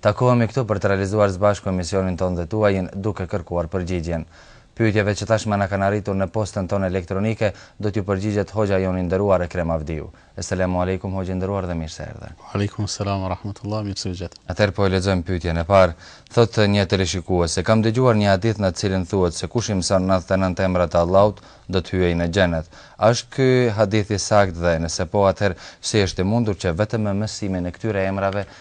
Takohemi këtu për të realizuar së bashku emisionin tonë dhe tuajin, duke kërkuar përgjigjen pyetjeve që tashmë na kanë arritur në postën tonë elektronike. Do t'ju përgjigjet hoxha jonë i nderuar Ekrem Avdiu. Esselamu alejkum hoxhë i nderuar dhe mirë se erdhe. Alejkum selam wa rahmetullah, mirë se u gjetëm. Atëherë po e lexojmë pyetjen e parë. Thotë një teleshikues, e kam dëgjuar një hadith në të cilin thuhet se kush i mëson nëntëdhjetë e nëntë emrat e Allahut, do të hyejë në xhenet. A është ky hadith i saktë dhe, nëse po, atëherë si është e mundur që vetëm me mësimin e këtyre emrave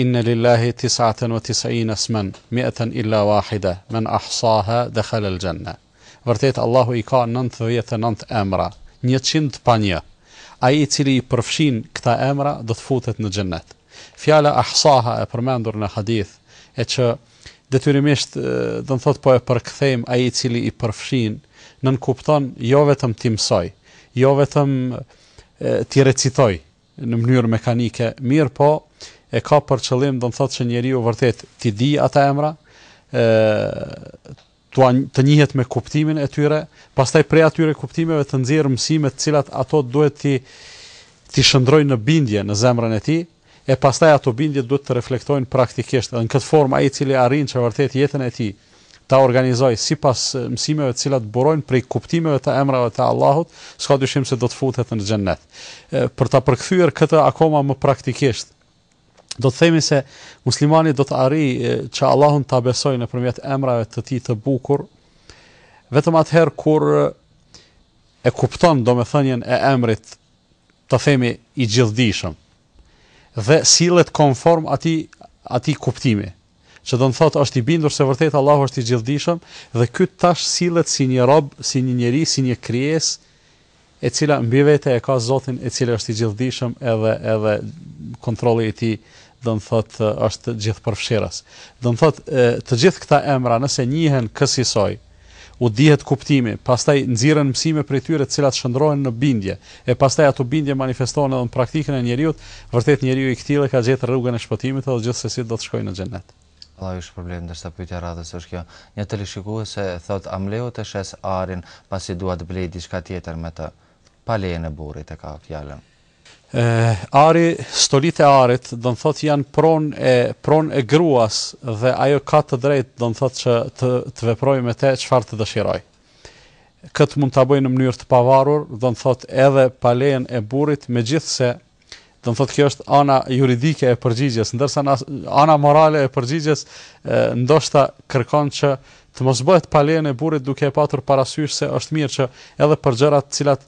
Inne lillahi tis'aten wa tis'ine ismen, mi'eten illa wahide, men ahsaha dekhalel xhenne. Vërtet Allahu i ka nëntëdhjetë e nëntë emra, njëqind pa një. Ai i cili i përfshin këta emra do të futet në xhennet. Fjala ahsaha e përmendur në hadith, e që detyrimisht do të thotë po e përkthejmë ai i cili i përfshin, nënkupton jo vetëm t'i mësojë, jo vetëm t'i recitojë, në mënyrë mekanike, mirëpo e ka për qëllim, do të thotë që njeriu vërtet t'i dijë ata emra, ë të njihet me kuptimin e tyre, pastaj prej atyre kuptimeve të nxjerrë mësime të cilat ato duhet t'i, t'i shndërrojnë në bindje në zemrën e tij, e pastaj ato bindje duhet të reflektojnë praktikisht. E në këtë formë ai i cili arrin që vërtet jetën e tij ta organizojë sipas mësimeve të cilat burojnë prej kuptimeve të emrave të Allahut, s'ka dyshim se do të futet në Xhennet. Për ta përkthyer këtë akoma më praktikisht, do të themi se muslimani do të arrijë që Allahun ta besojë nëpërmjet emrave të tij të bukur, vetëm atëherë kur e kupton domethënien e emrit të themi i gjithëdijshëm dhe sillet konform atij atij kuptimi, që do të thotë është i bindur se vërtet Allahu është i Gjithëdijshëm dhe ky tash sillet si një rob, si një njeri, si një krijesë e cila mbi vete e ka Zotin i cili është i Gjithëdijshëm edhe edhe kontrolli i tij do të thotë është gjithëpërfshirës. Do të thotë të gjithë këta emra nëse njihen kësisoj, u dihet kuptimi, pastaj nxirren mësime prej tyre të cilat shndërrohen në bindje, e pastaj ato bindje manifestohen edhe në praktikën e njeriut, vërtet njeriu i këtillë e ka gjetë rrugën e shpëtimit edhe gjithsesi do të shkojë në xhennet. Allahu ju shpërbleftë, ndërsa pyetja e radhës është kjo, Një teleshikuese thotë a m'lejohet të shes arin pasi dua të blej diçka tjetër me të. Pa lejen e burrit e ka fjalën. Ari, stolitë e arit, do të thotë janë pronë e pronë e gruas dhe ajo ka të drejtë, do të thotë që të të veprojë me te çfarë të dëshirojë. Këtë mund ta bëjë në mënyrë të pavarur, do të thotë edhe pa lejen e burrit, megjithëse do të thotë kjo është ana juridike e përgjigjes, ndërsa ana morale e përgjigjes ndoshta kërkon që Të mos bëhet pa lejen e burrit duke e patur parasysh se është mirë që edhe për gjëra të cilat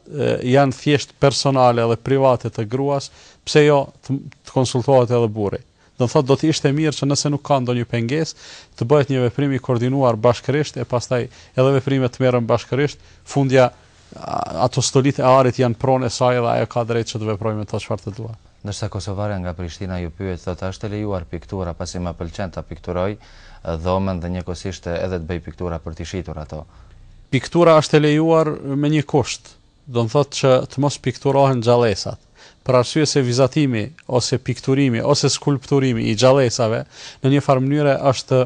janë thjesht personale dhe private të gruas, pse jo të konsultohet edhe burri. Do të thotë do të ishte mirë që nëse nuk ka ndonjë pengesë, të bëhet një veprim i koordinuar bashkërisht e pastaj edhe veprimet të merren bashkërisht, fundja Ato stolitë e arit janë pronë e saj dhe ajo ka drejtë që të veprojë me to çfarë të dojë. Ndërsa kosovarja nga Prishtina ju pyet, thotë, a është e lejuar piktura pasi më pëlqen ta pikturoj dhomën dhe njëkohësisht edhe të bëj piktura për t'i shitur ato? Piktura është e lejuar me një kusht, do të thotë që të mos pikturohen gjallesat, për arsye se vizatimi ose pikturimi ose skulpturimi i gjallesave në njëfarë mënyre është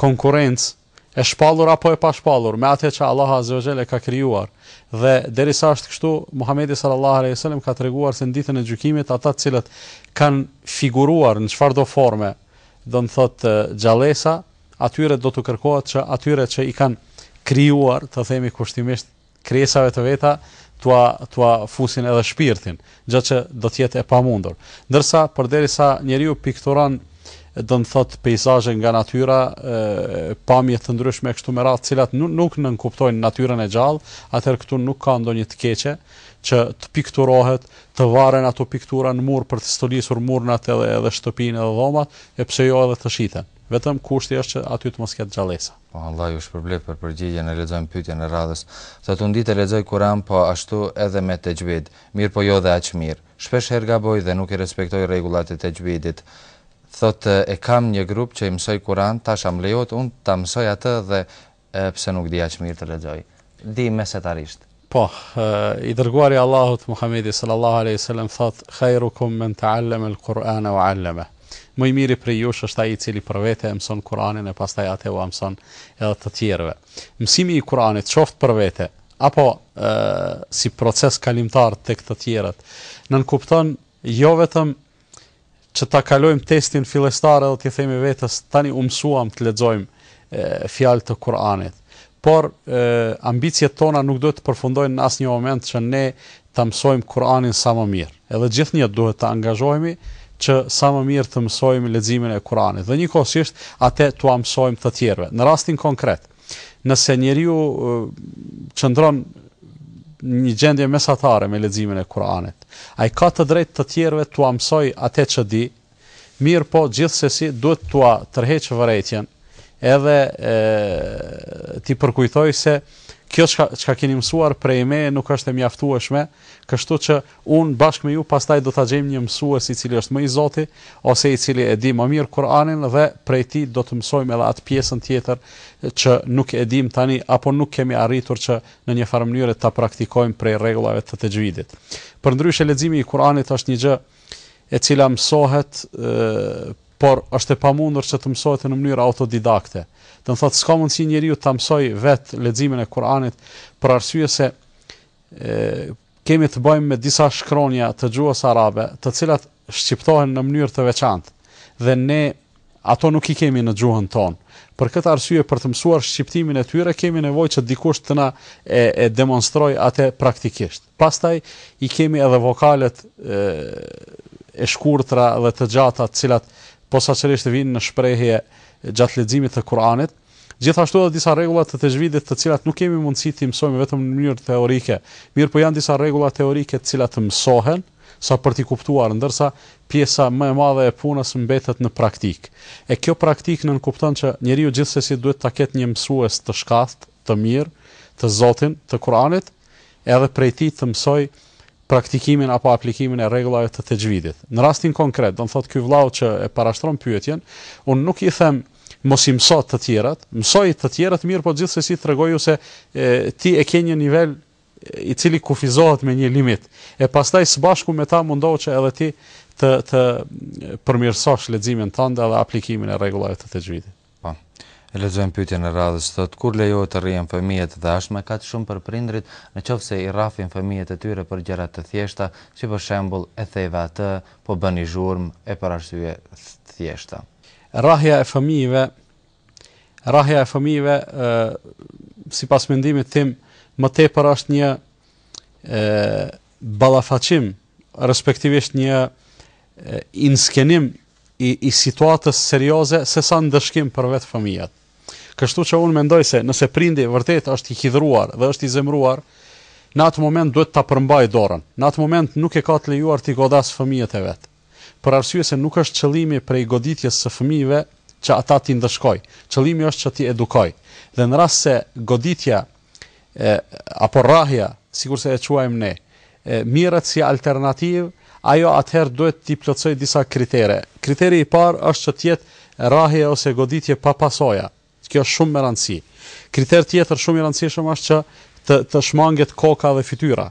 konkurrencë E shpallur apo e pashpallur, me atë që Allahu azze ue xhel e ka krijuar. Dhe, derisa është kështu, Muhamedi sallallahu alejhi ve selem ka treguar se në Ditën e Gjykimit ata të cilët kanë figuruar në çfarëdo forme, do të thotë gjallesa, atyre do t'u kërkohet që atyre që i kanë krijuar, të themi kushtimisht, krijesave të veta t'ua t'ua fusin edhe shpirtin, gjë që do të jetë e pamundur. Ndërsa përderisa njeriu pikturon do të thotë peizazhe nga natyra, pamje të ndryshme kështu me radhë, të cilat nuk, nuk nënkuptojnë natyrën e gjallë, atëherë këtu nuk ka ndonjë të keqe që të pikturohet, të varen ato piktura në mur për të stolisur murnat edhe edhe shtëpinë edhe dhomat, e pse jo edhe të shiten. Vetëm kushti është që aty të mos ketë gjallesa. Po Allahu ju shpërbleftë për përgjigjen e lexojmë pyetjen e radhës. Thotë unë di të lexoj Kuran po ashtu edhe me texhvid, mirëpo jo dhe aq mirë. Shpesh herë gaboj dhe nuk i respektoj rregullat e texhvidit. Thotë e kam një grup që i mësoj Kuran, tash a më lejohet unë ta mësoj atë edhe pse nuk di aq mirë të lexoj. Di mesatarisht. Po, i Dërguari i Allahut, Muhamedi sallallahu alejhi ve selem thotë, Khairukum men ta'allama al-Kur'ane wa 'allama. Më i miri prej jush është ai i cili për vete e mëson Kur'anin e pastaj atë ua mëson edhe të tjerëve. Mësimi i Kur'anit, qoftë për vete apo si proces kalimtar tek të tjerët, nënkupton Jo vetëm që ta kalojmë testin fillestar edhe t'i themi vetes tani u mësuam të lexojmë fjalë të Kur'anit, por ambiciet tona nuk duhet të përfundojnë në asnjë moment që ne ta mësojmë Kur'anin sa më mirë. Edhe gjithnjë duhet të angazhohemi që sa më mirë të mësojmë leximin e Kur'anit dhe njëkohësisht atë t'ua mësojmë të tjerëve. Në rastin konkret, Nëse njeriu qëndron një gjendje mesatare me leximin e Kur'anit, ai ka të drejtë të tjerëve t'ua mësojë atë që di, mirëpo gjithsesi duhet t'ua tërheqë vërejtjen edhe t'i përkujtojë se kjo çka çka keni mësuar prej me nuk është e mjaftueshme, kështu që Unë bashkë me ju pastaj do ta gjejmë një mësues i cili është më i zoti ose i cili e di më mirë Kur'anin dhe prej tij do të mësojmë edhe atë pjesën tjetër që nuk e dimë tani apo nuk kemi arritur që në një farë mënyre ta praktikojmë prej rregullave të texhvidit. Përndryshe leximi i Kur'anit është një gjë e cila mësohet por është e pamundur që të mësohet në mënyrë autodidakte. Do të thotë s'ka mundësi njeriu ta mësojë vetë leximin e Kur'anit për arsye se Kemi të bëjmë me disa shkronja të gjuhës arabe, të cilat shqiptohen në mënyrë të veçantë dhe ne ato nuk i kemi në gjuhën tonë. Për këtë arsye, për të mësuar shqiptimin e tyre, kemi nevojë që dikush të na e, e demonstrojë atë praktikisht. Pastaj i kemi edhe vokalet e, e shkurtra dhe të gjata, të cilat posaçërisht vijnë në shprehje gjatë leximit të Kur'anit. Gjithashtu edhe disa rregulla të texhvidit të cilat nuk kemi mundësi t'i mësojmë vetëm në mënyrë teorike, mirëpo janë disa rregulla teorike të cilat mësohen sa për t'i kuptuar, ndërsa pjesa më e madhe e punës mbetet në praktikë. E kjo praktikë nënkupton që njeriu gjithsesi duhet ta ketë një mësues të shkathtë, të mirë, të zotin, të Kur'anit, edhe prej tij të mësojë praktikimin apo aplikimin e rregullave të texhvidit. Në rastin konkret, do të thotë ky vllau që e parashtron pyetjen, unë nuk i them mos i mëso të tjerët, mësoji të tjerët mirë, por gjithsesi tregoju se e, ti e ke një nivel i cili kufizohet me një limit. E pastaj së bashku me ta mundohu që edhe ti të të përmirësosh leximin tënd dhe aplikimin e rregullave të texhvidit. Po. E lexojmë pyetjen e radhës, thotë, Kur lejohet të rrihen fëmijët dhe a është mëkat shumë për prindërit në qoftë se i rrafin fëmijët e tyre për gjëra të thjeshta, si për shembull, e theve atë, po bëni zhurmë, e për arsye të thjeshta. Rrahja e fëmijëve, rrahja e fëmijëve, sipas mendimit tim, më tepër është një ballafaqim, respektivisht një inskenim i i situatës serioze sesa ndëshkim për vetë fëmijët. Kështu që unë mendoj se nëse prindi vërtet është i hidhëruar dhe është i zemëruar, në atë moment duhet ta përmbajë dorën. Në atë moment nuk e ka të lejuar t'i godasë fëmijët e vet. Për arsye se nuk është qëllimi prej goditjes së fëmijëve që ata t'i ndëshkojë. Qëllimi është që t'i edukojë. Dhe në rast se goditja e, apo rrahja, sikurse e quajmë ne, e, mirret si alternativë, ajo atëherë duhet t'i plotësojë disa kritere. Kriteri i parë është që të jetë rrahje ose goditje pa pasoja. Kjo është shumë me rëndësi. Kriter tjetër shumë i rëndësishëm është që të të shmanget koka dhe fytyra.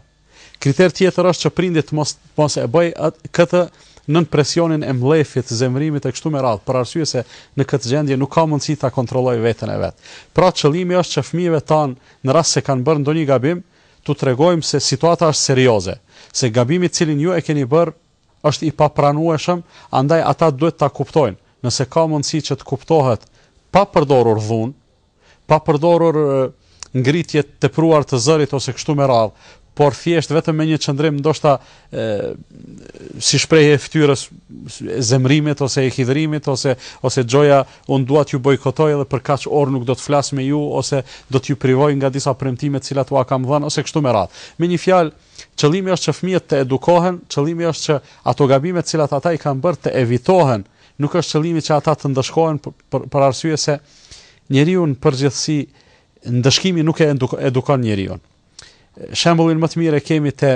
Kriter tjetër është që prindi të mos mos e bëjë këtë nën presionin e mllefit, zemërimit e kështu me radhë, për arsye se në këtë gjendje nuk ka mundësi ta kontrollojë veten e vet. Pra qëllimi është që fëmijëve tanë në rast se kanë bërë ndonjë gabim, t'u tregojmë se situata është serioze, se gabimi të cilin ju e keni bërë është i papranueshëm, andaj ata duhet ta kuptojnë, nëse ka mundësi që të kuptohet pa përdorur dhunë, pa përdorur ngritje të tepruar të zërit ose kështu me radhë, por thjesht vetëm me një qëndrim ndoshta e, si shprehje e fytyrës e zemërimit ose e hidhërimit ose ose gjoja un dua t'ju bojkotoj edhe për kaq orë nuk do të flas me ju ose do t'ju privoj nga disa premtime të cilat ua kam dhënë ose kështu me radhë. Me një fjalë, qëllimi është që fëmijët të edukohen, qëllimi është që ato gabime të cilat ata i kanë bërë të evitohen Nuk është qëllimi që ata të ndëshkohen për për arsye se njeriun në përgjithësi ndëshkimi nuk e edukon njeriun. Shembullin më të mirë e kemi te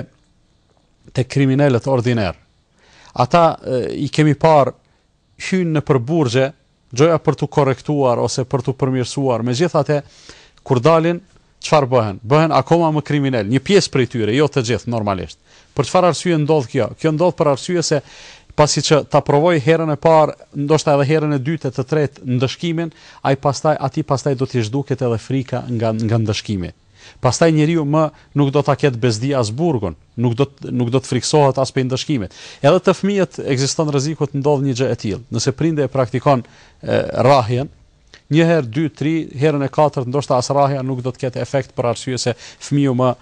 te kriminelët ordiner. Ata e, i kemi parë hyjnë nëpër burgje, gjoja për t'u korrektuar ose për t'u përmirësuar. Megjithatë, kur dalin, Çfarë bëhen? Bëhen akoma më kriminelë. Një pjesë prej tyre, jo të gjithë, normalisht. Për çfarë arsye ndodh kjo? Kjo ndodh për arsye se pasi që ta provojë herën e parë, ndoshta edhe herën e dytë e të tretë ndëshkimin, ai pastaj atij pastaj do t'i zhduket edhe frika nga nga ndëshkimi. Pastaj njeriu më nuk do ta ketë bezdi as burgun, nuk do të nuk do të frikësohet as prej ndëshkimit. Edhe te fëmijët ekziston rreziku të ndodhë një gjë e tillë. Nëse prindi e praktikon rrahjen, Një herë, dy, tri, herën e katërt ndoshta as rrahja nuk do të ketë efekt për arsye se fëmiu më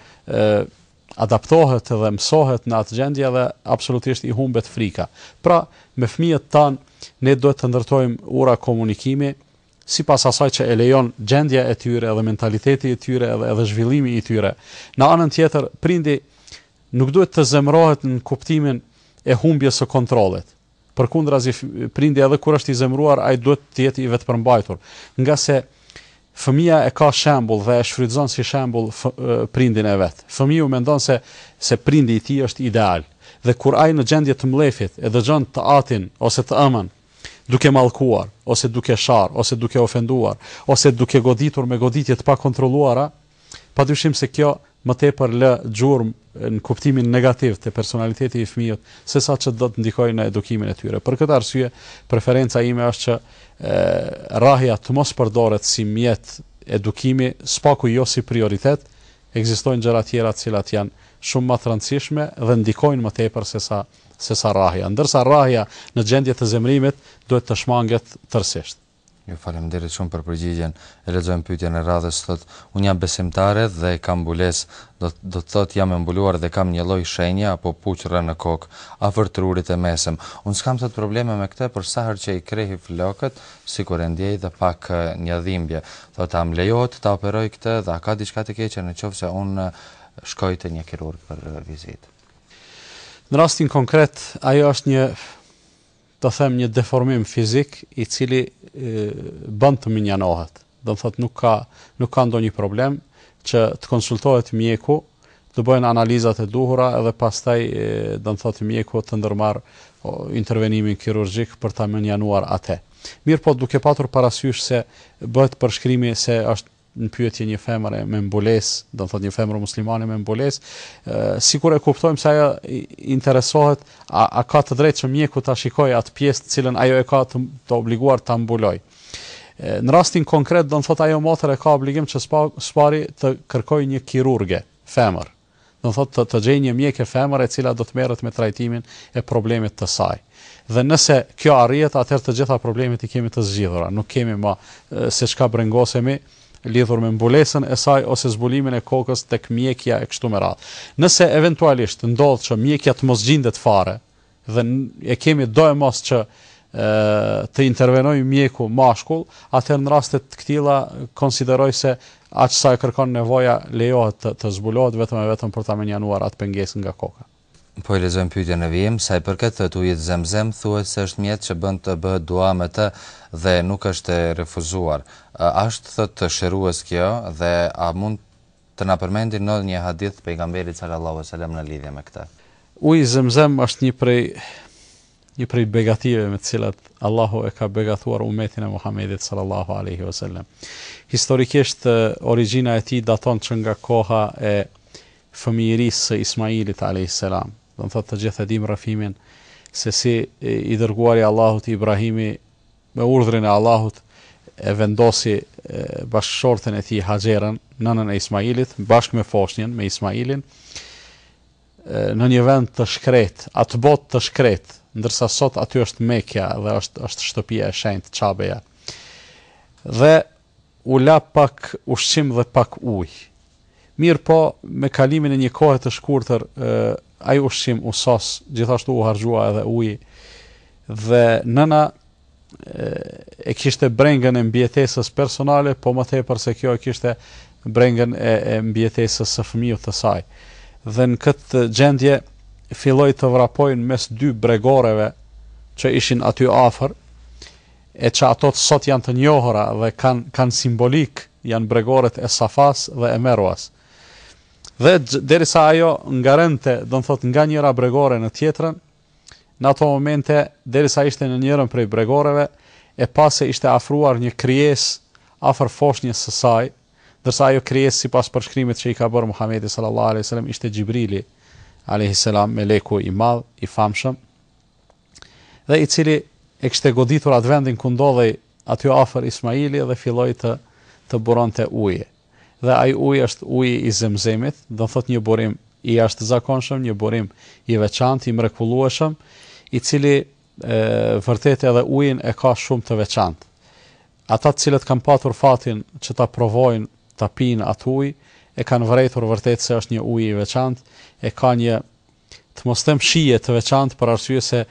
adaptohet dhe mësohet në atë gjendje dhe absolutisht i humbet frika. Pra, me fëmijët tanë ne duhet të ndërtojmë ura komunikimi sipas asaj që e lejon gjendja e tyre edhe mentaliteti i tyre edhe edhe zhvillimi i tyre. Në anën tjetër, prindi nuk duhet të zemërohet në kuptimin e humbjes së kontrollit. Përkundrazi, prindi edhe kur është i zemëruar, ai duhet të jetë i vetëpërmbajtur, ngase fëmija e ka shembull dhe e shfrytëzon si shembull prindin e vet. Fëmiu mendon se se prindi i tij është ideal dhe kur ai në gjendje të mllefit e dëgjon të atin ose të ëmën duke mallkuar, ose duke sharë, ose duke ofenduar, ose duke goditur me goditje të pakontrolluara, Padyshim se kjo më tepër lë gjurmë në kuptimin negativ te personaliteti i fëmijës, sesa që do të ndikojë në edukimin e tyre. Për këtë arsye, preferenca ime është që rrahja të mos përdoret si mjet edukimi, së paku jo si prioritet, ekzistojnë gjëra tjera të cilat janë shumë më të rëndësishme dhe ndikojnë më tepër sesa sesa rrahja. Ndërsa rrahja në gjendje të zemërimit duhet të shmanget tërësisht. Ju faleminderit shumë për përgjigjen. E lexojmë pyetjen e radhës, thotë, Unë jam besimtare dhe kam mbulesë, do të thotë jam e mbuluar dhe kam një lloj shenje apo puçrre në kokë, afër trurit të mesëm. Unë s'kam thotë probleme me këtë, por sa herë që i krehij flokët, sikur e ndjej dhe pak një dhimbje. Thotë, a më lejohet ta operoj këtë dhe a ka diçka të keqe në qoftë se unë shkoj te një kirurg për vizitë? Në rastin konkret, ajo është një të them një deformim fizik i cili bën të mënjanohet. Do të thotë nuk ka nuk ka ndonjë problem që të konsultohet mjeku, të bëhen analizat e duhura edhe pastaj do të thotë mjeku të ndërmarr intervenimin kirurgjik për ta mënjanuar atë. Mirëpo duke patur parasysh se bëhet përshkrimi se është në pyetje një femër me mbulesë, do të thotë një femër muslimane me mbulesë, sikur e kuptojmë se ajo interesohet a, a ka të drejtë që mjeku ta shikojë atë pjesë të cilën ajo e ka të, të obliguar ta mbulojë. Në rastin konkret do të thotë ajo motër e ka obligim që së pari të kërkojë një kirurge femër. do të thotë të të gjejë një mjeke femër e cila do të merret me trajtimin e problemit të saj. Dhe nëse kjo arrihet, atëherë të gjitha problemet i kemi të zgjidhura, nuk kemi më se ç'ka brengosemi lidhur me mbulesën e saj ose zbulimin e kokës tek mjekja e kështu me radhë. Nëse eventualisht ndodh që mjekja të mos gjindet fare, dhe e kemi doemos që të intervenojë mjeku mashkull, atëherë në raste të këtilla konsideroj se aq sa e kërkon nevoja lejohet të, të zbulohet vetëm e vetëm për ta mënjanuar atë pengesë nga koka. Po e lexojmë pyetjen në vijim, sa i përket ujit Zemzem, thuhet se është mjet që bën të bëhet dua me të dhe nuk është e refuzuar. A është thotë shërues kjo dhe a mund Të na përmendni ndonjë hadith të Pejgamberit sallallahu alejhi ve selem në lidhje me këtë. Uji Zemzem është një prej një prej begative me të cilat Allahu e ka begatuar umetin e Muhamedit sallallahu alaihi wasallam. Historikisht origjina e tij daton që nga koha e fëmijërisë së Ismailit alayhis salam. Do të thotë të gjithë e dimë rrëfimin se si i dërguari i Allahut Ibrahimi Me urdhrin e Allahut e vendosi bashkëshorten e tij Haxherën, nënën e Ismailit, bashkë me foshnjën, me Ismailin, në një vend të shkretë, atë botë të shkretë, ndërsa sot aty është Mekja dhe është është shtëpia e shenjtë Qabeja. Dhe U la pak ushqim dhe pak ujë. Mirëpo, me kalimin e një kohe të shkurtër, ai ushqim u sos, gjithashtu u harxhua edhe uji. Dhe nëna e kishte brengën e mbijetesës personale, po më tepër se kjo e kishte brengën e, e mbijetesës së fëmijës të saj. Dhe në këtë gjendje filloi të vrapojë mes dy bregoreve që ishin aty afër, e që ato sot janë të njohura dhe kanë kanë simbolikë janë bregoret e Safasë dhe e Merwas. Dhe derisa ajo ngarente, do të thotë nga njëra bregore në tjetrën, në ato momente derisa ishte në njërën prej bregoreve, e pa se ishte afruar një krijesë afër foshnjës së saj, ndërsa ajo krijesë sipas përshkrimit që i ka bërë Muhamedi sallallahu alaihi wasallam ishte Xhibrili alaihi salam, meleku i madh, i famshëm. dhe i cili e kishte goditur atë vendin ku ndodhej aty afër Ismaili dhe filloi të të buronte ujë. Dhe ai ujë është uji i Zemzemit, do të thotë një burim i jashtëzakonshëm, një burim i veçantë, i mrekullueshëm, i cili e, vërtet edhe ujin e ka shumë të veçantë. Ata të cilët kanë patur fatin që ta provojnë, ta pinë atë ujë, e kanë vërejtur vërtet se është një ujë i veçantë, e ka një Të mos them shije të veçantë për arsye se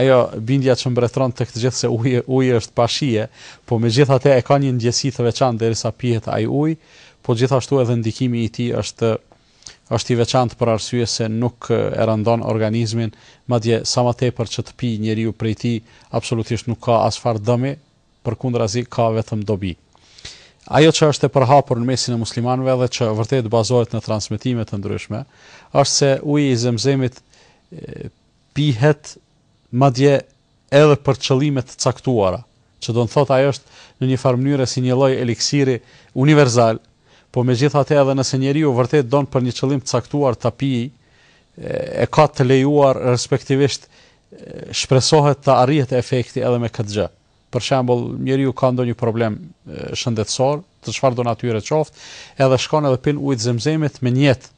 ajo bindja që mbretëron tek të gjithë se uji uji është pa shije, po megjithatë e ka një ndjesi të veçantë derisa pihet ai ujë, po gjithashtu edhe ndikimi i tij është është i veçantë për arsye se nuk e rëndon organizmin, madje sa më tepër që të pijë njeriu prej tij, absolutisht nuk ka asfarë dëmi, përkundrazi ka vetëm dobi. Ajo që është e përhapur në mesin e muslimanëve dhe që vërtet bazohet në transmetime të ndryshme, është se uji i Zemzemit pihet madje edhe për qëllime të caktuara, që do të thotë ajo është në një farë mënyre si një lloj eliksiri universal, po megjithatë edhe nëse njeriu vërtet don për një qëllim të caktuar ta pijë, e ka të lejuar respektivisht Shpresohet të arrihet efekti edhe me këtë gjë. Për shembull, njeriu ka ndonjë problem shëndetësor, të çfarëdo natyre qoftë, edhe shkon edhe pin ujë të Zemzemit me nijet,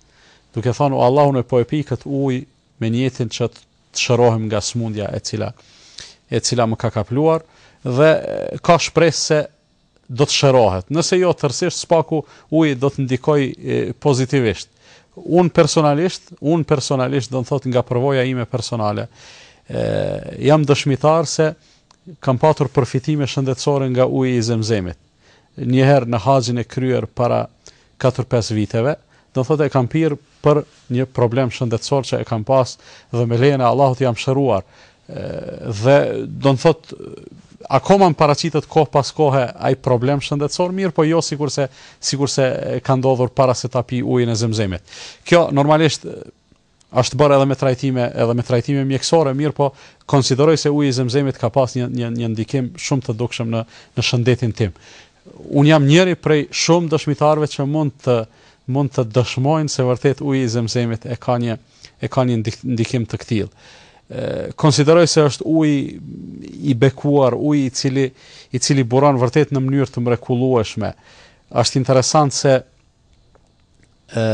duke thënë o Allah unë po e pi këtë ujë me nijetin që të shërohem nga sëmundja e cila e cila më ka kapluar dhe ka shpresë se do të shërohet. Nëse jo tërësisht, së paku uji do të ndikojë pozitivisht. Unë personalisht, unë personalisht do të thotë nga përvoja ime personale, jam dëshmitar se kam patur përfitime shëndetësore nga uji i Zemzemit. Një herë në haxhin e kryer para 4-5 viteve, do të thotë e kam pirë për një problem shëndetësor që e kam pas dhe me lejen e Allahut jam shëruar dhe do të thot akoma më paraqitet kohë pas kohe ai problem shëndetësor, mirëpo jo sikurse sikurse ka ndodhur para se ta pi ujin e zemzemit. Kjo normalisht është bërë edhe me trajtime, edhe me trajtime mjekësore, mirëpo konsideroj se uji i zemzemit ka pas një një një ndikim shumë të dukshëm në në shëndetin tim. Unë jam njëri prej shumë dëshmitarëve që mund të mund të dëshmojnë se vërtet uji i Zemzemit e ka një e ka një ndikim të këtillë. Konsideroj se është uji i bekuar, uji i cili i cili buron vërtet në mënyrë të mrekullueshme. Është interesant se ë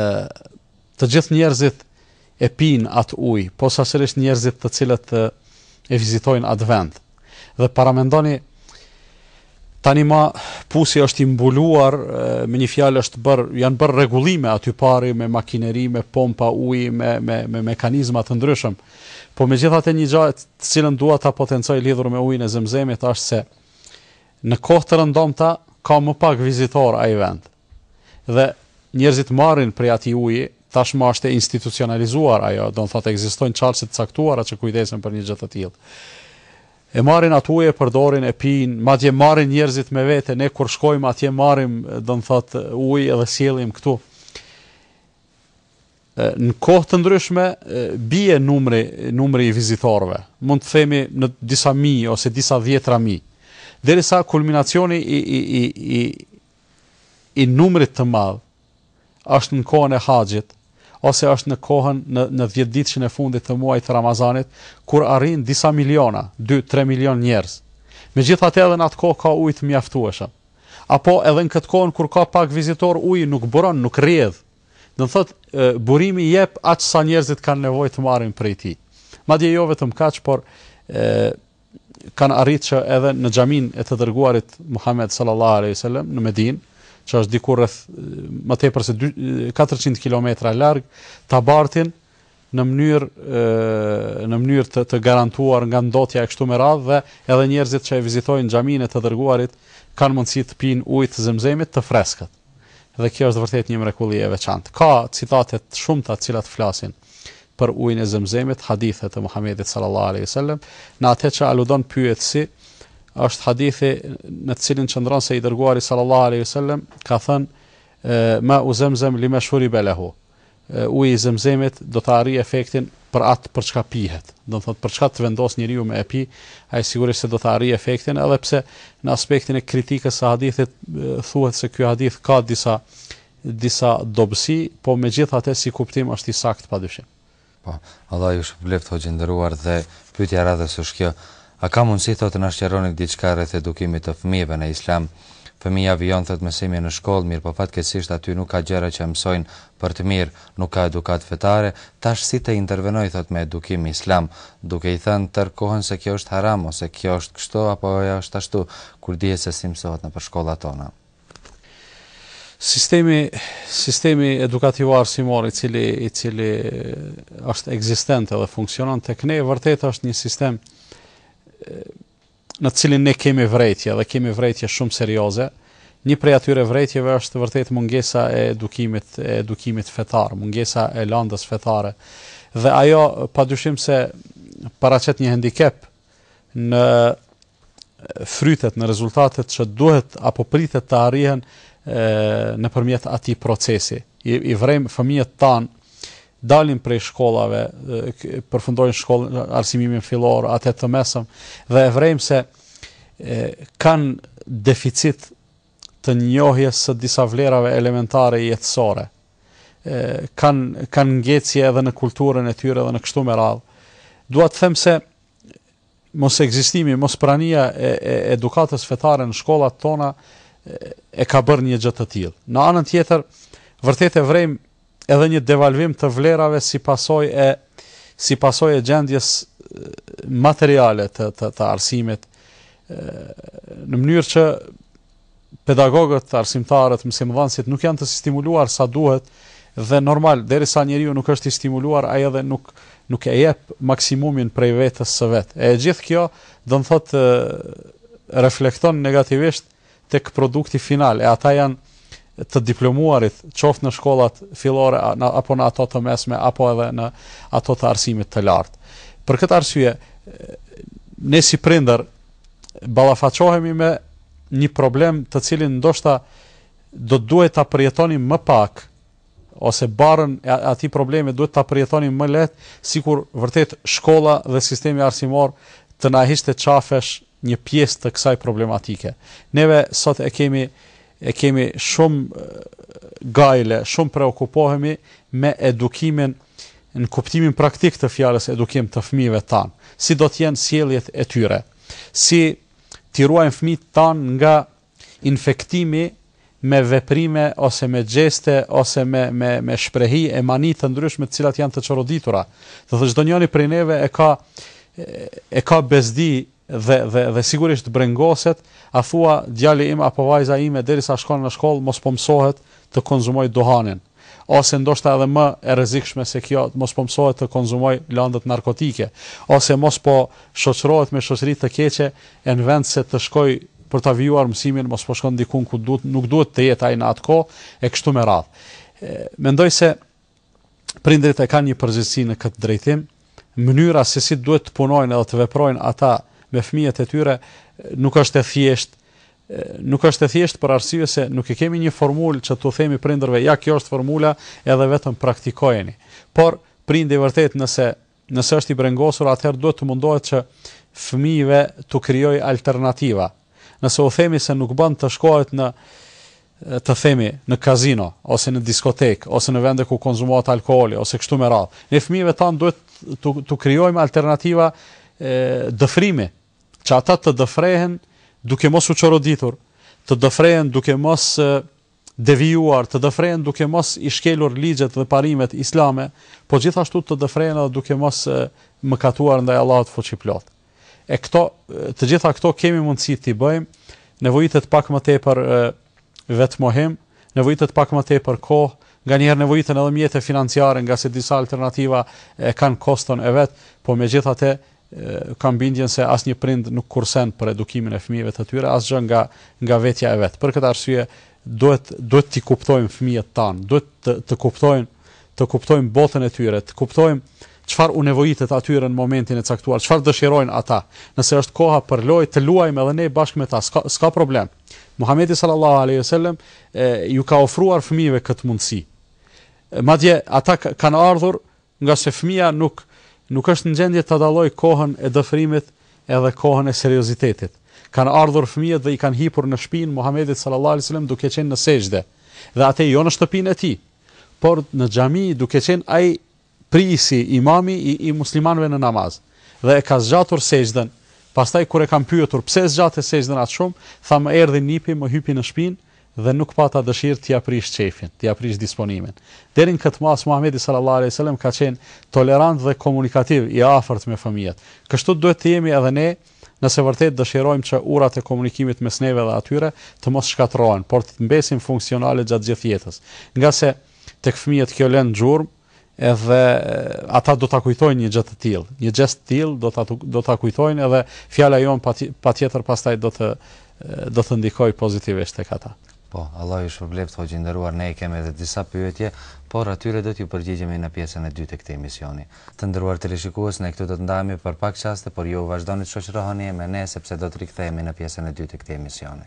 të gjithë njerëzit e pinë atë ujë, posaçërisht njerëzit të cilët e vizitojnë atë vend. Dhe paramendoni tani ma pusi është i mbuluar, me një fjalë është bërë, janë bërë rregullime aty pari me makineri, me pompa uji, me me me mekanizma të ndryshëm. Po megjithatë një gjë të cilën dua ta potencoj lidhur me ujin e Zemzemit është se në kohë të rëndomta ka më pak vizitorë ai vend. Dhe njerëzit marrin prej atij uji, tashmë është e institucionalizuar ajo, do të thotë ekzistojnë qarqe të caktuara që kujdesen për një gjë të tillë. E marrin atë ujë, e përdorin, e pinë, madje marrin njerëzit me vete, ne kur shkojmë atje marrim, do të thotë ujë dhe sjellim këtu në kohë të ndryshme bie numri numri i vizitorëve. Mund të themi në disa mijë ose disa dhjetra mijë. Derisa kulminacioni i i i i i numrit të madh është në kohën e haxhit ose është në kohën në në dhjetëditëshin e fundit të muajit të Ramazanit kur arrijnë disa miliona, dy, tre milionë njerëz. Megjithatë edhe në atë kohë ka ujë të mjaftueshëm. Apo edhe në këtë kohën kur ka pak vizitorë uji nuk buron, nuk rrjedh. Do të thotë burimi jep aq sa njerëzit kanë nevojë të marrin prej tij. Madje jo vetëm kaq, por kanë arritë që edhe në xhaminë e të dërguarit Muhammed sallallahu alaihi wasallam në Medinë, që është diku rreth më tepër se 400 kilometra larg, ta bartin në mënyrë në mënyrë të, të garantuar nga ndotja e kështu me radhë dhe edhe njerëzit që e vizitojnë xhaminë e të dërguarit kanë mundësi të pinë ujë të zemzemit të freskët. dhe kjo është vërtet një mrekulli e veçantë. Ka citate të shumta të cilat flasin për ujin e Zemzemit, hadithe të Muhamedit sallallahu alaihi wasallam, në atë që aludon pyetësi, është hadithi në të cilin qëndron se i dërguari sallallahu alaihi wasallam ka thënë mau Zemzem lima shuriba lahu. Uji i Zemzemit do ta arrijë efektin për atë për çka pihet. Do të thotë për çka të vendosë njeriu me e pi, ai sigurisht se do ta arrijë efektin, edhe pse në aspektin e kritikës së hadithit thuhet se ky hadith ka disa disa dobësi, po megjithatë si kuptim është i saktë padyshim. Po, Allah ju shpërbleftë hoxhë i nderuar dhe pyetja e radhës është kjo, A ka mundësi thotë na sqaroni diçka rreth edukimit të fëmijëve në Islam? Fëmija vijon thotë mësimin në shkollë, mirëpo fatkeqësisht aty nuk ka gjëra që e mësojnë për të mirë, nuk ka edukatë fetare, tash si të intervenoj thotë me edukim Islam, duke i thënë tërë kohën se kjo është haram ose kjo është kështu apo ajo është ashtu, kur dihet se si mësohet nëpër shkollat tona. Sistemi sistemi edukativ arsimor i cili i cili është ekzistent edhe funksionon tek ne vërtet është një sistem në të cilin ne kemi vrejtje dhe kemi vrejtje shumë serioze. Një prej atyre vrejtjeve është vërtet mungesa e edukimit, e edukimit fetar, mungesa e landës fetare. Dhe ajo, pa dyshim se paraqet një hendikep në frytet, në rezultatet që duhet apo pritet të arrihen nëpërmjet atij procesi. I, i vrejmë fëmijët tanë dalin prej shkollave, përfundojnë shkollën arsimimin fillor, atë të mesëm dhe e vrejmë se kanë deficit të njohjes së disa vlerave elementare jetësore, kanë kanë ngecje edhe në kulturën e tyre dhe në kështu me radhë. Dua të them se mos ekzistimi, mos prania e, e edukatës fetare në shkollat tona e, e ka bërë një gjë të tillë. Në anën tjetër, vërtet e vrejmë Edhe një devalvim të vlerave si pasojë e si pasojë e gjendjes materiale të të, të arsimit në mënyrë që pedagogët, arsimtarët, mësimdhënësit nuk janë të stimuluar sa duhet dhe normal derisa njeriu nuk është i stimuluar ai edhe nuk nuk e jep maksimumin prej vetes së vet. E gjithë kjo do të thotë reflekton negativisht tek produkti final e ata janë të diplomuarit qoftë në shkollat fillore apo në ato të mesme apo edhe në ato të arsimit të lartë. Për këtë arsye, ne si prindër, ballafaqohemi me një problem të cilin ndoshta do të duhej ta përjetonim më pak ose barrën e atij problemi duhet ta përjetonim më lehtë, sikur vërtet shkolla dhe sistemi arsimor të na hiqte qafesh një pjesë të kësaj problematike. Neve sot e kemi e kemi shumë gajle, shumë preokupohemi me edukimin në kuptimin praktik të fjalës edukim të fëmijëve tanë, si do të jenë sjelljet e tyre, si t'i ruajmë fëmijët tanë nga Infektimi me veprime ose me gjeste ose me me me shprehi e mani të ndryshme të cilat janë të çoroditura. Do thotë çdo njëri prej neve e ka e ka bezdi dhe dhe dhe sigurisht brengoset, a thua djali im apo vajza ime derisa shkon në shkollë mos po mësohet të konsumojë duhanin. ose ndoshta edhe më e rrezikshme se kjo, mos po mësohet të konzumojë lëndët narkotike, ose mos po shoqërohet me shoqëri të keqe e në vend se të shkojë për ta vijuar mësimin, mos po shkon diku ku nuk duhet të jetë ai në atë kohë, e kështu me radhë. Mendoj se prindërit e kanë një përgjegjësi në këtë drejtim, mënyra se si duhet të punojnë edhe të veprojnë ata me fëmijët e tyre nuk është e thjeshtë Nuk është e thjeshtë për arsye se nuk e kemi një formulë që t'u themi prindërve ja kjo është formula edhe vetëm praktikojeni. Por prindi i vërtetë nëse nëse është i brengosur atëherë duhet të mundohet që fëmijëve t'u krijojë alternativa. Nëse u themi se nuk bën të shkohet në të themi në kazino ose në diskotek ose në vende ku konzumohet alkooli ose kështu me radhë. Ne fëmijëve tanë duhet t'u krijojmë alternativa dëfrimi që ata të dëfrehen duke mos u çoroditur, të dëfrehen duke mos devijuar, të dëfrehen duke mos i shkelur ligjet dhe parimet islame, po gjithashtu të dëfrehen edhe duke mos mëkatuar ndaj Allahut fuqiplotë. E këto, të gjitha këto kemi mundësi t'i bëjmë, nevojitet pak më tepër vetëmohim, nevojitet pak më tepër kohë, nganjëherë nevojiten edhe mjete financiare ngase disa alternativa e kanë koston e vet, po megjithatë kam bindjen se asnjë prind nuk kursen për edukimin e fëmijëve të tyre asgjë nga nga vetja e vetë. Për këtë arsye duhet duhet t'i kuptojmë fëmijët tanë, duhet të, të kuptojmë të kuptojmë botën e tyre, të kuptojmë çfarë u nevojitet atyre në momentin e caktuar, çfarë dëshirojnë ata. Nëse është koha për lojë, të luajmë edhe ne bashkë me ta, s'ka, s'ka problem. Muhamedi sallallahu alaihi wasallam u ka ofruar fëmijëve këtë mundësi. Madje ata kanë ardhur ngase fëmija nuk nuk është në gjendje të dallojë kohën e dëfrimit edhe kohën e seriozitetit. Kanë ardhur fëmijët dhe i kanë hipur në shpinë Muhamedit sallallahu alaihi wasallam duke qenë në sexhde. Dhe atë jo në shtëpinë e tij, por në xhami duke qenë ai prijësi, imami i i muslimanëve në namaz, dhe e ka zgjatur sexhdën, pastaj kur e kanë pyetur pse e zgjate sexhdën aq shumë, tha më erdhi nipi, më hypi në shpinë dhe nuk pata dëshirë t'ia prish qejfin, t'ia prish disponimin. Deri në këtë masë Muhamedi sallallahu alejhi ve selem ka qenë tolerant dhe komunikativ, i afërt me fëmijët. Kështu duhet të jemi edhe ne, nëse vërtet dëshirojmë që urat e komunikimit mes neve dhe atyre të mos shkatërrohen, por të mbesin funksionale gjatë gjithë jetës. Ngase, Tek fëmijët kjo lë gjurmë edhe ata do ta kujtojnë një gjë të tillë. Një gjest të tillë do ta do ta kujtojnë edhe fjala jonë patjetër pastaj do të do të ndikojë pozitivisht tek ata. Po, Allah ju shpërbleftë hoxhë i nderuar, ne i kemi edhe disa pyetje, por atyre do t'ju përgjigjemi në pjesën e dytë të këtij emisioni. Të nderuar teleshikues, ne këtu do të ndahemi për pak çaste, por ju vazhdoni të shoqëroheni me ne sepse do të rikthehemi në pjesën e dytë të këtij emisioni.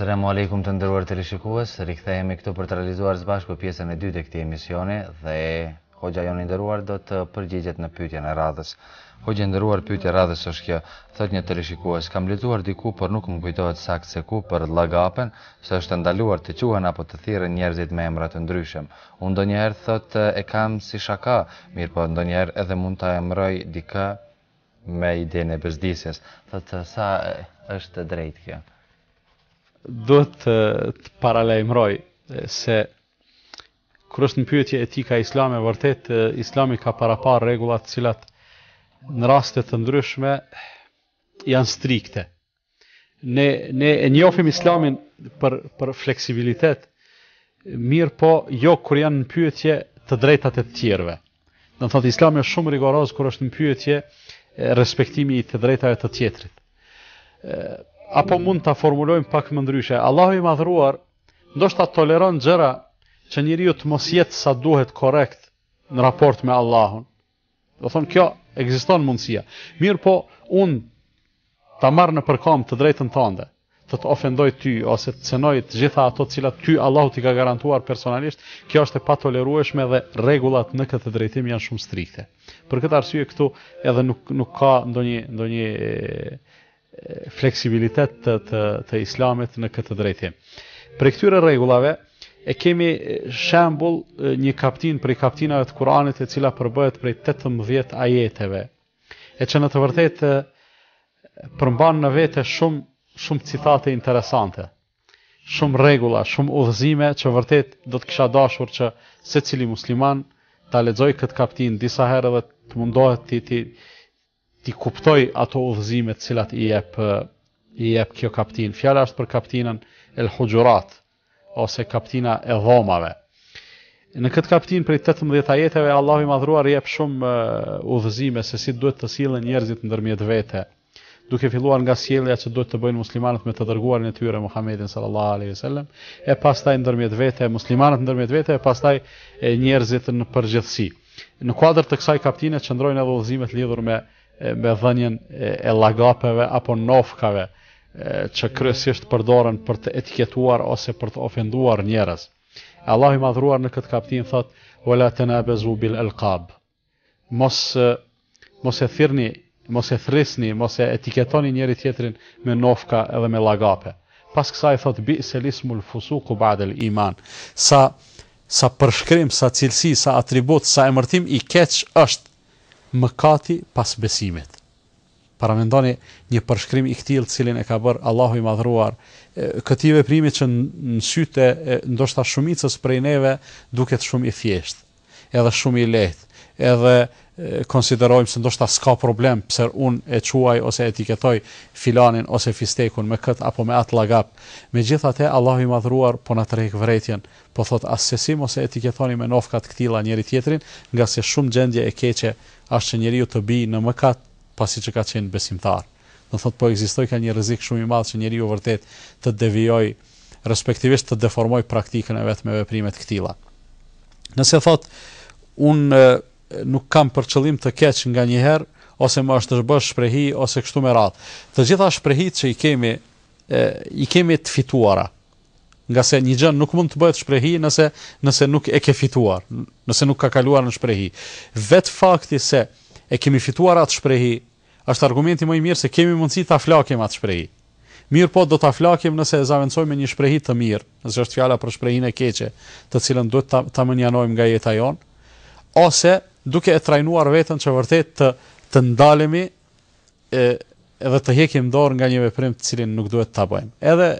Selamu alejkum të nderuar teleshikues, rikthehemi këtu për të realizuar së bashku pjesën e dytë të këtij emisioni dhe hoxha jonë i nderuar do të përgjigjet në pyetjen e radhës. Hoxha i nderuar, pyetja e radhës është kjo. Thotë një teleshikues, kam lexuar diku, por nuk më kujtohet saktë se ku për llagapen, se është e ndaluar të quhen apo të thirren njerëzit me emra të ndryshëm. Unë ndonjëherë thotë e kam si shaka, mirëpo ndonjëherë edhe mund ta emëroj dikë me idenë e bezdisjes. Thotë sa është e drejtë kjo. Duhet të, të paralajmëroj se kur është në pyetje etika islame vërtet Islami ka paraparë rregulla të cilat në raste të ndryshme janë strikte. Ne ne e njohim Islamin për për fleksibilitet, mirëpo jo kur janë në pyetje të drejtat e të tjerëve. Do të thotë Islami është shumë rigoroz kur është në pyetje respektimi i të drejtave të tjetrit. Apo mund ta formulojmë pak më ndryshe. Allahu i madhruar ndoshta toleron gjëra që njeriu të mos jetë sa duhet korrekt në raport me Allahun. Do thonë kjo ekziston mundësia. Mirëpo, unë ta marr nëpërkëmbë të drejtën tënde, të të ofendoj ty ose të cenoj të gjitha ato të cilat ty Allahu t'i ka garantuar personalisht, kjo është e patolerueshme dhe rregullat në këtë drejtim janë shumë strikte. Për këtë arsye këtu edhe nuk nuk ka ndonjë ndonjë fleksibilitet të, të, të islamit në këtë drejtim. Prej këtyre rregullave e kemi shembull një kaptinë prej kaptinave të Kuranit e cila përbëhet prej 18 ajeteve. E që në të vërtetë përmban në vete shumë shumë citate interesante. Shumë rregulla, shumë udhëzime që vërtet do të kisha dashur që secili musliman ta lexojë këtë kaptinë disa herë dhe të mundohet t'i t'i t'i kuptojë ato udhëzime të cilat i jep i jep kjo kaptinë. Fjala është për kaptinën El Huxhurat ose kaptina e dhomave. Në këtë kaptinë prej 18 ajeteve Allahu i madhëruar jep shumë udhëzime se si duhet të sillen njerëzit ndërmjet vete. Duke filluar nga sjellja që duhet të bëjnë muslimanët me të dërguarin e tyre Muhammedin sallallahu alaihi wasallam, e pastaj ndërmjet vete muslimanët ndërmjet vete e pastaj njerëzit në përgjithësi. Në kuadër të kësaj kaptine qëndrojnë edhe udhëzimet lidhur me me dhënien e llagapeve apo nofkave që kryesisht përdoren për të etiketuar ose për të ofenduar njerëz. Allahu i madhëruar në këtë kaptinë thotë: "Wala tanabazu bil alqab." Mos Mos e thirrni, mos e thrisni, mos e etiketoni njëri-tjetrin me nofka edhe me llagape. Pas kësaj thotë bi'sel ismul fusuku ba'del iman. Sa përshkrim, sa cilësi, sa atribut, sa emërtim i keq është mëkati pas besimit. Paramendoni një përshkrim i këtillë të cilin e ka bërë Allahu i Madhëruar këtij veprimi që në sytë e ndoshta shumicës prej neve duket shumë i thjeshtë. edhe shumë i lehtë, edhe konsiderojmë se ndoshta s'ka problem pse unë e quaj ose etiketoj filanin ose fistekun me këtë apo me atë llagap. Megjithatë, Allahu i Madhëruar po na tërhek vërejtjen, po thotë assesi mos e etiketoni me nofka të këtilla njëri-tjetrin, ngase shumë gjendje e keqe asht që njeriu të bijë në mëkat pasi që ka qenë besimtar. Do thotë po ekziston, ka një rrezik shumë i madh që njeriu vërtet të devijojë respektivisht të deformojë praktikën e vet me veprime të këtilla. Nëse thotë unë nuk kam për qëllim të keq nganjëherë ose më është bërë shprehi ose kështu me radhë. Të gjitha shprehitë që i kemi e, i kemi të fituara. Ngase një gjë nuk mund të bëhet shprehi nëse nëse nuk e ke fituar, nëse nuk ka kaluar në shprehi. Vetë fakti se e kemi fituar atë shprehi Është argumenti më i mirë se kemi mundësi ta flakim atë shprehi. Mirëpo do ta flakim nëse e zëvendësojmë me një shprehi të mirë, nëse është fjala për shprehinë e keqe, të cilën duhet ta ta mënjanojmë nga jeta jonë, ose duke e trajnuar veten që vërtet të të ndalemi edhe të hekim dorë nga një veprim të cilin nuk duhet ta bëjmë. Edhe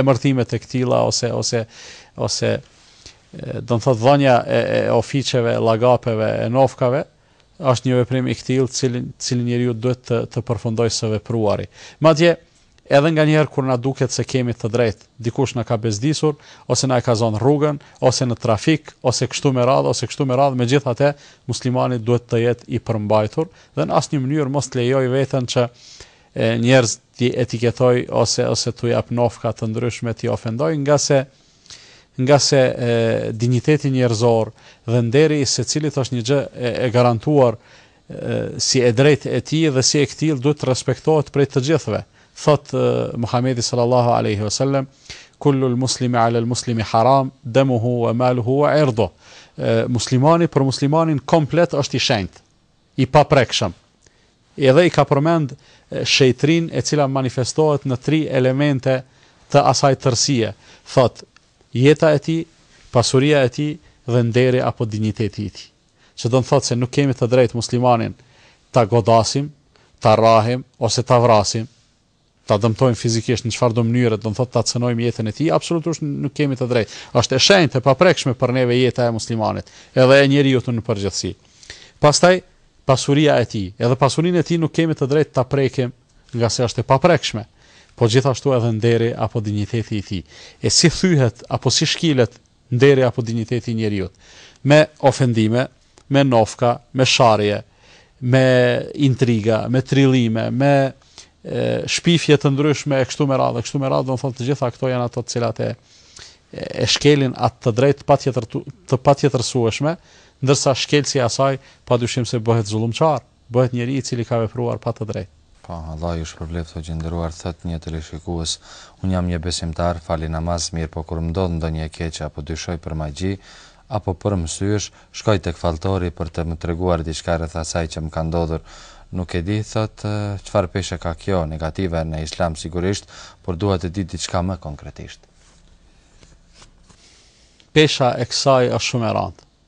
emërtimet e këtilla ose ose ose do të thotë dhënia e, e ofiqeve, llagapeve, e nofkave, Është një veprim i këtillë të cilin të cilin njeriu duhet të përfundojë së vepruari. Madje, edhe nganjëherë kur na duket se kemi të drejtë, dikush na ka bezdisur, ose na e ka zonë rrugën, ose në trafik, ose kështu me radhë, ose kështu me radhë, megjithatë, muslimani duhet të jetë i përmbajtur dhe në asnjë mënyrë mos të lejojë veten që njerëzit t'i etiketojë ose ose t'u japë nofka të ndryshme, t'i ofendojë, ngase, Ngase dinjiteti njerëzor dhe nderi i secilit është një gjë e garantuar si e drejtë e tij dhe si e këtillë duhet të respektohet prej të gjithëve. Thotë Muhamedi sallallahu alaihi wasallam, Kullu al-muslimi 'ala al-muslimi haram, damuhu wa maluhu wa 'irduhu. Muslimani për muslimanin komplet është i shenjtë, i paprekshëm. Edhe i ka përmend shejtërinë e cila manifestohet në tri elemente të asaj tërësie, thotë, jeta e tij, pasuria e tij dhe nderi apo dinjiteti i tij. Që do të thotë se nuk kemi të drejtë muslimanin ta godasim, ta rrahim ose ta vrasim, ta dëmtojmë fizikisht në çfarëdo mënyre, do të thotë ta cënojmë jetën e tij, absolutisht nuk kemi të drejtë. Është e shenjtë, e paprekshme për neve jeta e muslimanit, edhe e njeriut në përgjithësi. Pastaj pasuria e tij, edhe pasurinë e tij nuk kemi të drejtë ta prekim, ngase është e paprekshme. Po gjithashtu edhe nderi apo dinjiteti i tij. E si thyhet apo si shkilet nderi apo dinjiteti i njeriut? Me ofendime, me nofka, me sharje, me intriga, me trillime, me shpifje të ndryshme e kështu me radhë, kështu me radhë, do të thotë të gjitha këto janë ato të cilat e e shkelin atë të drejtë patjetër të patjetërsueshme, ndërsa shkelësi i asaj padyshim se bëhet zullumqar. Bëhet njeri i cili ka vepruar pa të drejtë. Po, Allah ju shpërbleftë o xhë i nderuar, thotë një teleshikues unë jam një besimtar fali namaz mirëpo kur më ndodh ndonjë e keqe apo dyshoj për magji apo për mësysh shkoj tek falltori për të më treguar diçka rreth asaj që më ka ndodhur nuk e di thotë çfarë peshe ka kjo negative në islam sigurisht por duhet të di diçka më konkretisht. Pesha e kësaj është shumë e rëndë.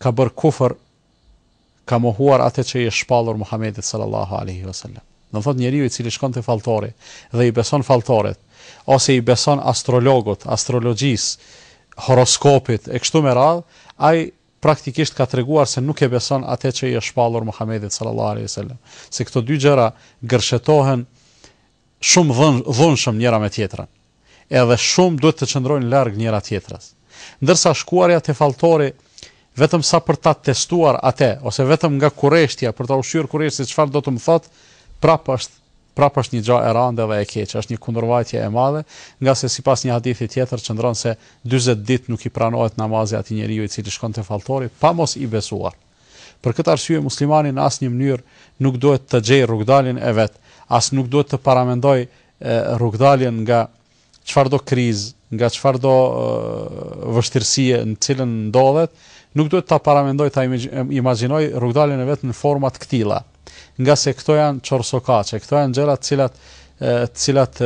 ka bërë kufër, ka mohuar atë që i është shpallur Muhamedit sallallahu alejhi ve sellem. Do të thotë njeriu i cili shkon te falltori dhe i beson falltorit, ose i beson astrologut, astrologjisë, horoskopit e kështu me radhë, ai praktikisht ka treguar se nuk e beson atë që i është shpallur Muhamedit sallallahu alejhi ve sellem. Se këto dy gjëra gërshetohen shumë dhunshëm njëra me tjetrën. edhe shumë duhet të qëndrojnë larg njëra tjetrës. Ndërsa shkuarja te falltori vetëm sa për ta testuar ate ose vetëm nga kureshtja për ta ushqyer kureshtjen se çfarë do të më thotë, prapë është prapë është një gja e rande dhe e keqe, është një kundërvajtje e madhe, ngase sipas një hadithi tjetër qëndron se dyzet ditë nuk i pranohet namazi atij njeriu i cili shkon te falltori pa mos i besuar. Për këtë arsye muslimani në asnjë mënyrë nuk duhet të gjejë rrugëdaljen e vet, as nuk duhet të paramendojë rrugëdaljen nga çfarëdo krizë, nga çfarëdo vështirësie në cilën ndodhet, nuk duhet ta paramendojë ta imagjinojë rrugëdaljen e vet në forma të këtilla. Ngase këto janë qorrsokaqe, këto janë gjëra të cilat të cilat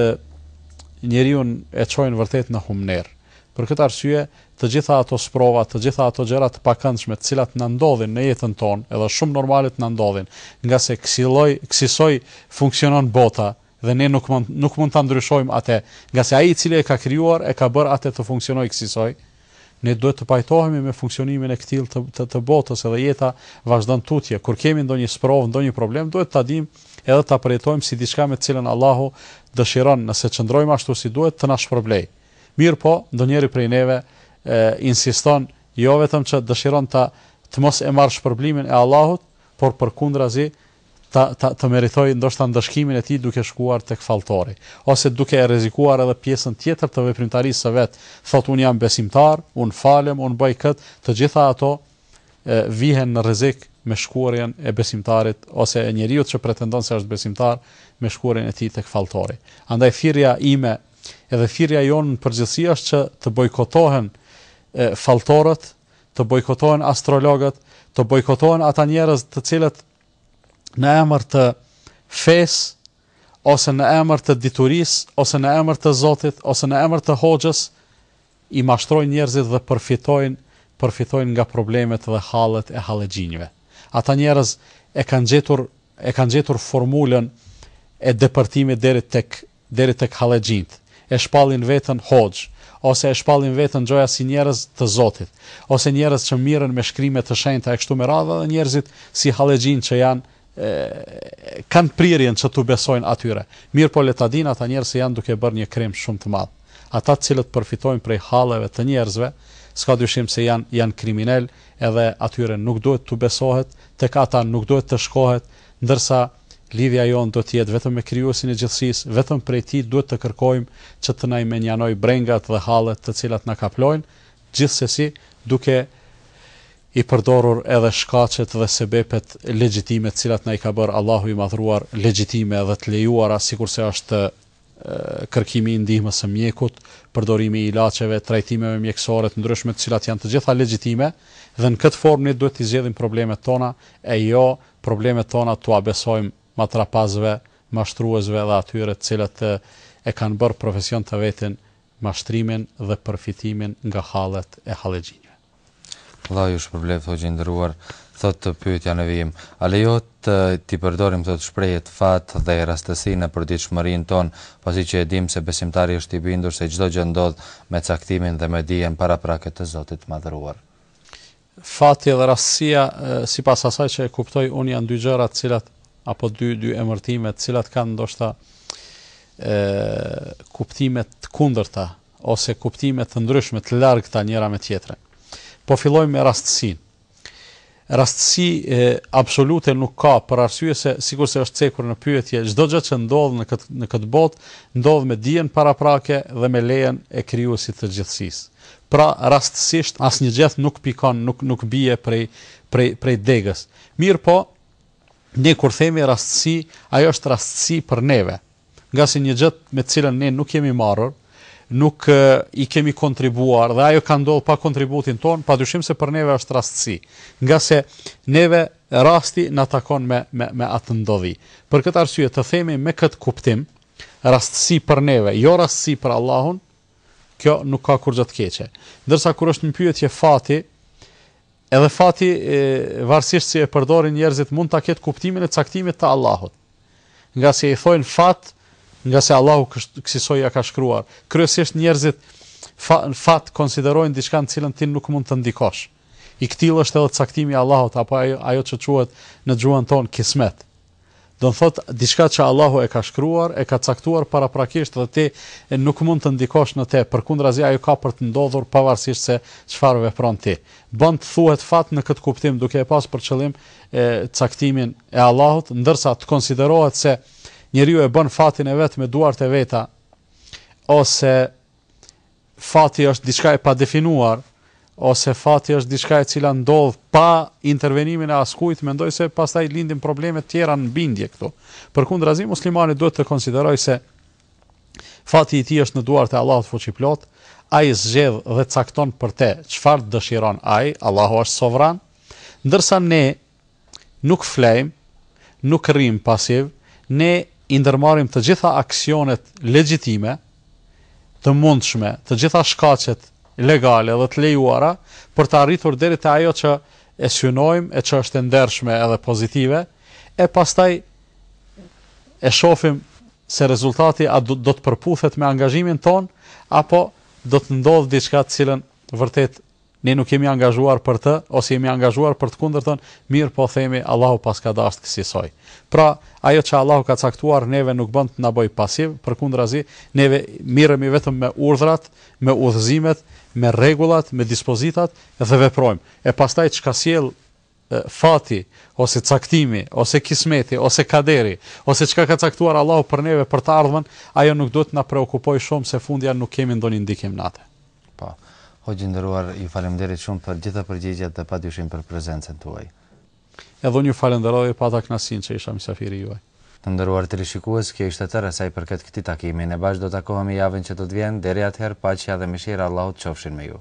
njeriun e çojnë vërtet në humnerë. Për këtë arsye, të gjitha ato sprova, të gjitha ato gjëra të pakëndshme të cilat na ndodhin në jetën tonë, edhe shumë normale të na ndodhin, ngase kësilloj, kësisoj funksionon bota dhe ne nuk mund, nuk mund ta ndryshojmë atë, ngase Ai i cili e ka krijuar e ka bërë atë të funksionojë kësisoj, ne duhet të pajtohemi me funksionimin e këtillë të, të, të botës edhe jeta vazhdon tutje. Kur kemi ndonjë sprovë, ndonjë problem, duhet ta dimë edhe ta përjetojmë si diçka me të cilën Allahu dëshiron, nëse qëndrojmë ashtu si duhet, të na shpërblejë. Mirëpo, ndonjëri prej neve insiston jo vetëm që dëshiron të të mos e marrë shpërblimin e Allahut, por përkundrazi të të ta meritojë ndoshta ndëshkimin e tij duke shkuar tek falltori, ose duke e rrezikuar edhe pjesën tjetër të veprimtarisë së vet, thotë unë jam besimtar, unë falem, unë bëj këtë, të gjitha ato vihen në rrezik me shkuarjen e besimtarit ose e njeriut që pretendon se është besimtar me shkuarjen e tij tek falltori. Andaj thirrja ime Edhe thirrja jonë në përgjithësi është që të bojkotohen falltorët, të bojkotohen astrologët, të bojkotohen ata njerëz të cilët në emër të fesë ose në emër të diturisë ose në emër të Zotit ose në emër të hoxhës I mashtrojnë njerëzit dhe përfitojnë përfitojnë nga problemet dhe hallet e hallexhinjve. Ata njerëz e kanë gjetur e kanë gjetur formulën e depërtimit deri tek deri tek hallexhinjtë. E shpallin veten hoxhë, ose e shpallin veten gjoja si njerëz të Zotit, ose njerëz që mirren me shkrime të shenjta e kështu me radhë dhe njerëzit si hallexhinj që janë kanë prirjen që t'u besojnë atyre. Mirëpo le ta dinë ata njerëz se janë duke bërë një krim shumë të madh. Ata të cilët përfitojnë prej halleve të njerëzve, s'ka dyshim se janë janë kriminelë edhe atyre nuk duhet t'u besohet, tek ata nuk duhet të shkohet, ndërsa lidhja jonë duhet të jetë vetëm me Krijuesin e gjithësisë, vetëm prej Tij duhet të kërkojmë që të na i menjanojë brengat dhe hallet të cilat na kaplojnë, gjithsesi duke i përdorur edhe shkaqet dhe sebepet legjitime të cilat na i ka bërë Allahu i Madhëruar legjitime dhe të lejuara sikurse është kërkimi i ndihmës së mjekut, përdorimi i ilaçeve, trajtimeve mjekësore të ndryshme të cilat janë të gjitha legjitime dhe në këtë formë ne duhet t'i zgjidhim problemet tona e jo problemet tona t'ua besojmë matrapazëve, mashtruesve dhe atyre të cilët e kanë bërë profesion të vetin mashtrimin dhe përfitimin nga hallet e hallexhinjve. Allahu ju shpërbleft hoxhë i nderuar, thotë pyetja në vijim, a lejohet t'i përdorim thotë shprehjet fat dhe rastësi në përditshmërinë tonë, pasi që e dimë se besimtari është i bindur se çdo gjë ndodh me caktimin dhe me dijen paraprake të Zotit të Madhëruar. Fati dhe rastësia, sipas asaj që e kuptoj unë, janë dy gjëra të cilat apo dy dy emërtime të cilat kanë ndoshta ë kuptime të kundërta ose kuptime të ndryshme të largëta njëra me tjetrën. Po fillojmë me rastësinë. Rastësi e, absolute nuk ka për arsye se sikurse është cekur në pyetje, çdo gjë që ndodh në këtë në këtë botë ndodh me dijen paraprake dhe me lejen e krijuesit të gjithësisë. Pra rastësisht asnjë gjeth nuk pikon, nuk nuk bie prej prej prej degës. Mirëpo ne kur themi rastësi, ajo është rastësi për neve. Ngase një gjë me të cilën ne nuk jemi marrë, nuk i kemi kontribuar dhe ajo ka ndodhur pa kontributin tonë, padyshim se për neve është rastësi. Ngase neve rasti na takon me me me atë ndodhi. Për këtë arsye të themi me këtë kuptim, rastësi për neve, jo rastësi për Allahun, Kjo nuk ka kurrgjë të keqe. Ndërsa kur është në pyetje fati, edhe fati varësisht si e përdorin njerëzit mund ta ketë kuptimin e caktimit të Allahut. Ngase i thojnë fat, ngase Allahu kësisoj ia ka shkruar. Kryesisht njerëzit fat konsiderojnë diçka në cilën ti nuk mund të ndikosh. I këtillë është edhe caktimi i Allahut apo ajo ajo që quhet në gjuhën tonë kismet. Do të thotë diçka që Allahu e ka shkruar, e ka caktuar paraprakisht dhe ti nuk mund të ndikosh në te, përkundrazi ajo ka për të ndodhur pavarësisht se çfarë vepron ti. Bën të thuhet fat në këtë kuptim duke e pas për qëllim e, caktimin e Allahut, ndërsa të konsiderohet se njeriu e bën fatin e vet me duart e veta ose Fati është diçka e padefinuar ose fati është diçka e cila ndodh pa intervenimin e askujt, mendoj se pastaj lindin probleme të tjera në bindje këtu. Përkundrazi, muslimani duhet të konsiderojë se fati i tij është në duart e Allahut Fuqiplotë, Ai zgjedh dhe cakton për te çfarë dëshiron Ai, Allahu është sovran, ndërsa ne Nuk flejmë, nuk rrimë pasiv, ne i ndërmarrim të gjitha aksionet legjitime, të mundshme, të gjitha shkaqet legale dhe të lejuara për të arritur deri te ajo që e synojmë e që është e ndershme edhe pozitive, e pastaj e shofim se rezultati a do të përputhet me angazhimin tonë apo do të ndodhë diçka të cilën vërtetë Ne nuk jemi angazhuar për të, ose jemi angazhuar për të kundërtën, mirëpo themi, Allahu paska dashtë kësisoj. Pra, ajo që Allahu ka caktuar neve nuk bën të na bëjë pasivë, përkundrazi, neve merremi vetëm me urdhrat, me udhëzimet, me rregullat, me dispozitat dhe veprojmë. E pastaj çka sjell fati, ose caktimi, ose kismeti, ose kaderi, ose çka ka caktuar Allahu për neve për të ardhmen, ajo nuk duhet të na preokupojë shumë se fundja nuk kemi ndonjë ndikim në atë. Po. Hoxhë i nderuar, ju faleminderit shumë për gjitha përgjigjet dhe padyshim për prezencën tuaj. Edhe unë ju falenderoj dhe pata kënaqësinë që isha mysafiri juaj. Të nderuar teleshikues, kjo ishte tërë sa i përket këtij takimi. Ne bashkë do takohemi javën që do të vjen, deri atëherë paqja dhe mëshira e Allahut qofshin me ju.